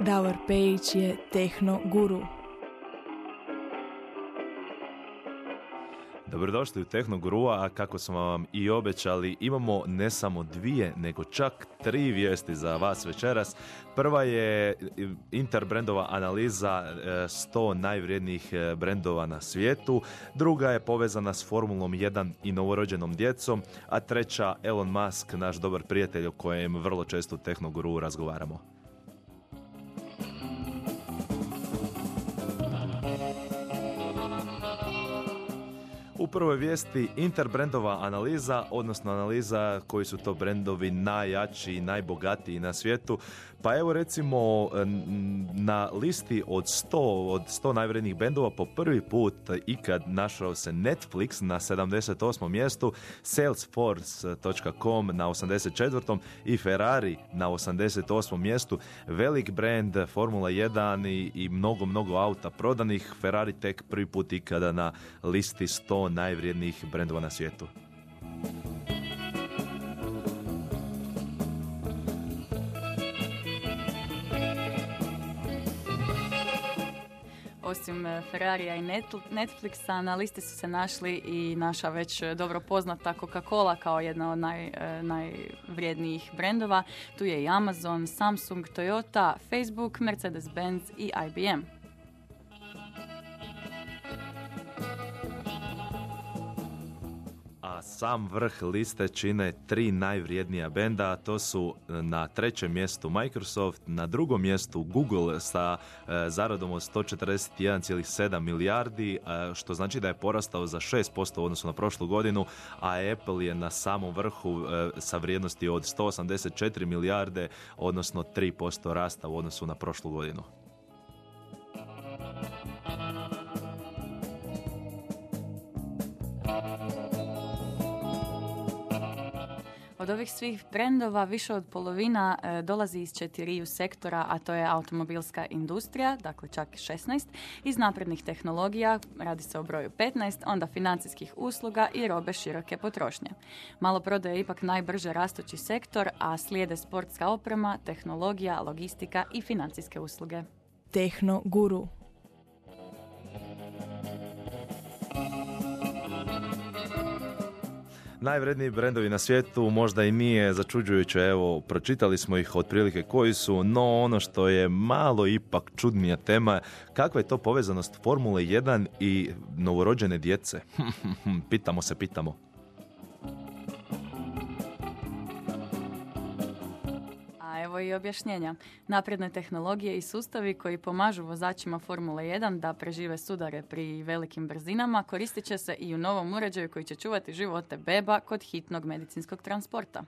Davor Pejić je tehno guru. Dobrodošli u Tehnogurua, a kako smo vam i obećali, imamo ne samo dvije, nego čak tri vijesti za vas večeras. Prva je interbrendova analiza 100 e, najvrijednijih e, brendova na svijetu, druga je povezana s Formulom 1 i novorođenom djecom, a treća Elon Musk, naš dobar prijatelj o kojem vrlo često u Tehnoguru razgovaramo. U prvoj vijesti interbrendova analiza, odnosno analiza koji su to brendovi najjači i najbogatiji na svijetu. Pa evo recimo na listi od 100, od 100 najvrednijih bendova po prvi put ikad našao se Netflix na 78. mjestu, Salesforce.com na 84. i Ferrari na 88. mjestu. Velik brand Formula 1 i, i mnogo, mnogo auta prodanih. Ferrari tek prvi put ikada na listi 100 najvrijednijih brendova na svijetu. Osim e, Ferrarija i Netflixa, na listi su se našli i naša već dobro poznata Coca-Cola kao jedna od naj, e, najvrijednijih brendova. Tu je i Amazon, Samsung, Toyota, Facebook, Mercedes-Benz i IBM. Sam vrh liste čine tri najvrijednija benda, to su e, na trećem mjestu Microsoft, na drugom mjestu Google sa e, zaradom od 141,7 milijardi, e, što znači da je porastao za 6% u odnosu na prošlu godinu, a Apple je na samom vrhu sa vrijednosti od 184 milijarde, odnosno 3% rasta u odnosu na prošlu godinu. Od ovih svih brendova više od polovina e, dolazi iz četiriju sektora, a to je automobilska industrija, dakle čak 16, iz naprednih tehnologija, radi se o broju 15, onda financijskih usluga i robe široke potrošnje. Malo prodaje ipak najbrže rastući sektor, a slijede sportska oprema, tehnologija, logistika i financijske usluge. Tehno Guru Najvredniji brendovi na svijetu možda i nije začuđujuće, evo, pročitali smo ih otprilike koji su, no ono što je malo ipak čudnija tema, kakva je to povezanost Formule 1 i novorođene djece? pitamo se, pitamo. Evo i objašnjenja. Napredne tehnologije i sustavi koji pomažu vozačima Formule 1 da prežive sudare pri velikim brzinama koristit će se i u novom uređaju koji će čuvati živote beba kod hitnog medicinskog transporta.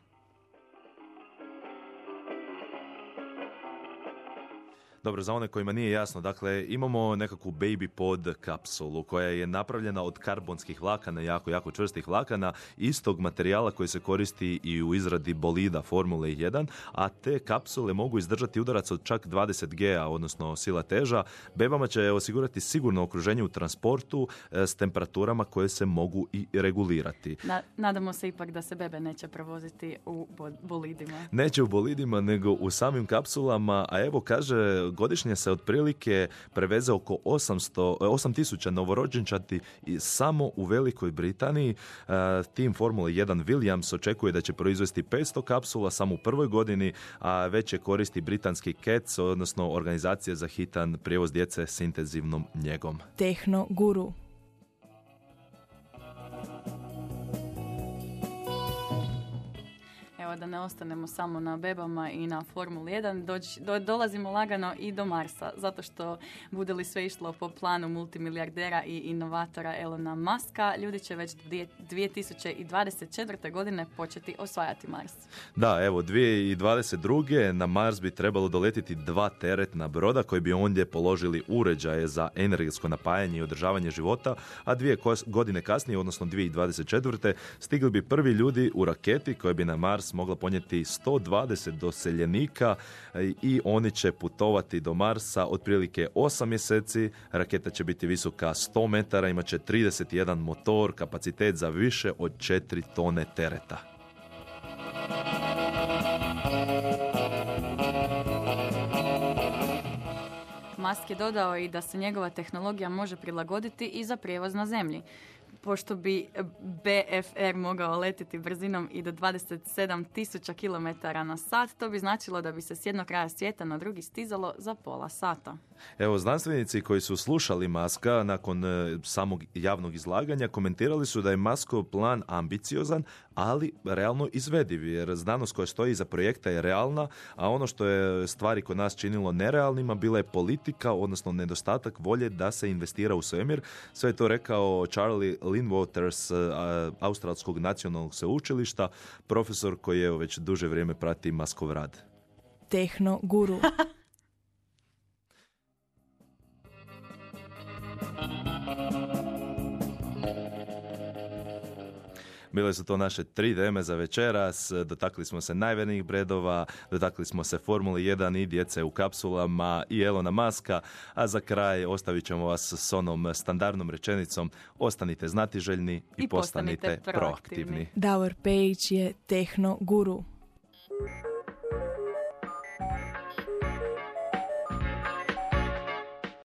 Dobro, za one kojima nije jasno, dakle, imamo nekakvu baby pod kapsulu koja je napravljena od karbonskih vlakana, jako, jako čvrstih vlakana, istog materijala koji se koristi i u izradi bolida Formule 1, a te kapsule mogu izdržati udarac od čak 20 G, odnosno sila teža. Bebama će osigurati sigurno okruženje u transportu e, s temperaturama koje se mogu i regulirati. nadamo se ipak da se bebe neće provoziti u bolidima. Neće u bolidima, nego u samim kapsulama, a evo kaže godišnje se otprilike preveze oko 800, 8000 novorođenčati samo u Velikoj Britaniji. E, tim Formula 1 Williams očekuje da će proizvesti 500 kapsula samo u prvoj godini, a već je koristi britanski CATS, odnosno organizacija za hitan prijevoz djece s intenzivnom njegom. Tehno Guru da ne ostanemo samo na bebama i na Formuli 1, dolazimo lagano i do Marsa, zato što bude li sve išlo po planu multimilijardera i inovatora Elona Muska, ljudi će već 2024. godine početi osvajati Mars. Da, evo, 2022. na Mars bi trebalo doletiti dva teretna broda koji bi ondje položili uređaje za energetsko napajanje i održavanje života, a dvije godine kasnije, odnosno 2024. stigli bi prvi ljudi u raketi koji bi na Mars mogla ponijeti 120 doseljenika e, i oni će putovati do Marsa otprilike 8 mjeseci. Raketa će biti visoka 100 metara, imat će 31 motor, kapacitet za više od 4 tone tereta. Musk je dodao i da se njegova tehnologija može prilagoditi i za prijevoz na zemlji pošto bi BFR mogao letiti brzinom i do 27 tisuća km na sat, to bi značilo da bi se s jednog kraja svijeta na drugi stizalo za pola sata. Evo, znanstvenici koji su slušali Maska nakon e, samog javnog izlaganja komentirali su da je Maskov plan ambiciozan, ali realno izvediv, jer znanost koja stoji iza projekta je realna, a ono što je stvari kod nas činilo nerealnima bila je politika, odnosno nedostatak volje da se investira u svemir. Sve je to rekao Charlie Lynn Waters, e, Australskog nacionalnog sveučilišta, profesor koji je već duže vrijeme prati Maskov rad. Tehno guru. Bile su to naše tri deme za večeras, dotakli smo se najvernijih bredova, dotakli smo se Formule 1 i djece u kapsulama i Elona Maska, a za kraj ostavit ćemo vas s onom standardnom rečenicom ostanite znatiželjni i, I postanite, proaktivni. proaktivni. Davor Pejić je tehno guru.